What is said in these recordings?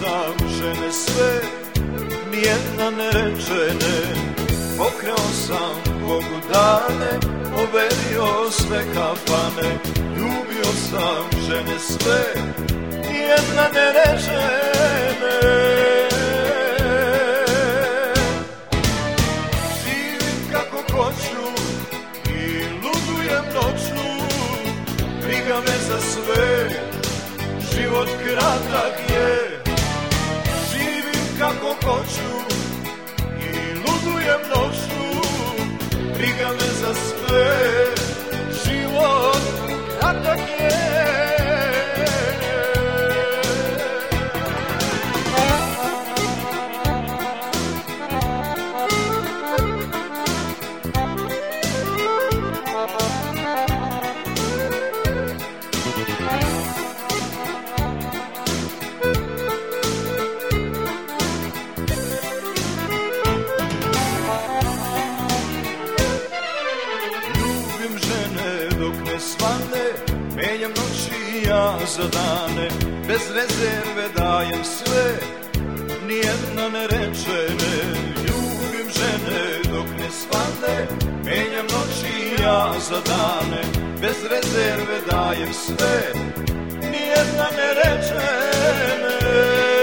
sam žene sve, nijedna nerečene. Pokrao sam Bogu dane, overio sve kafane, ljubio sam žene sve, svane Menjam noći ja za dane. Bez rezerve dajem sve Nijedna ne reče ne Ljubim žene dok ne svane Menjam noći ja za dane. Bez rezerve dajem sve Nijedna ne reče ne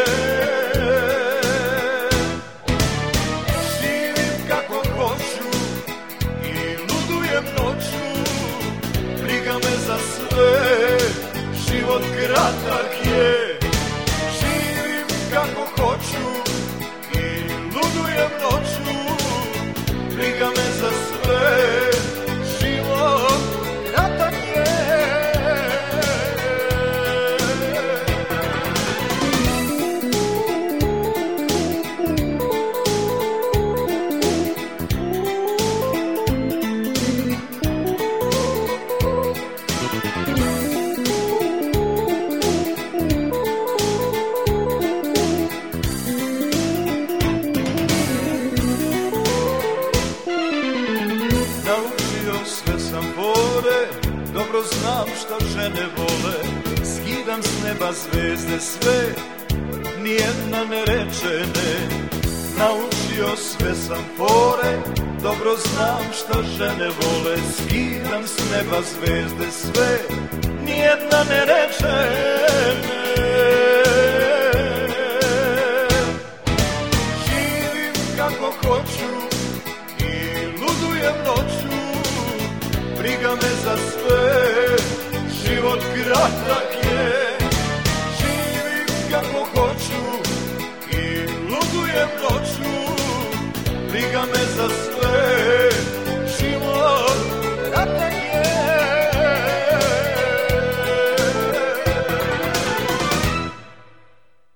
Znam šta žene vole. Skidam s neba zvezde sve Nijedna ne reče ne. Naučio sve sam fore Dobro znam šta žene vole. Skidam s neba zvezde sve Nijedna ne reče ne. Živim kako hoću the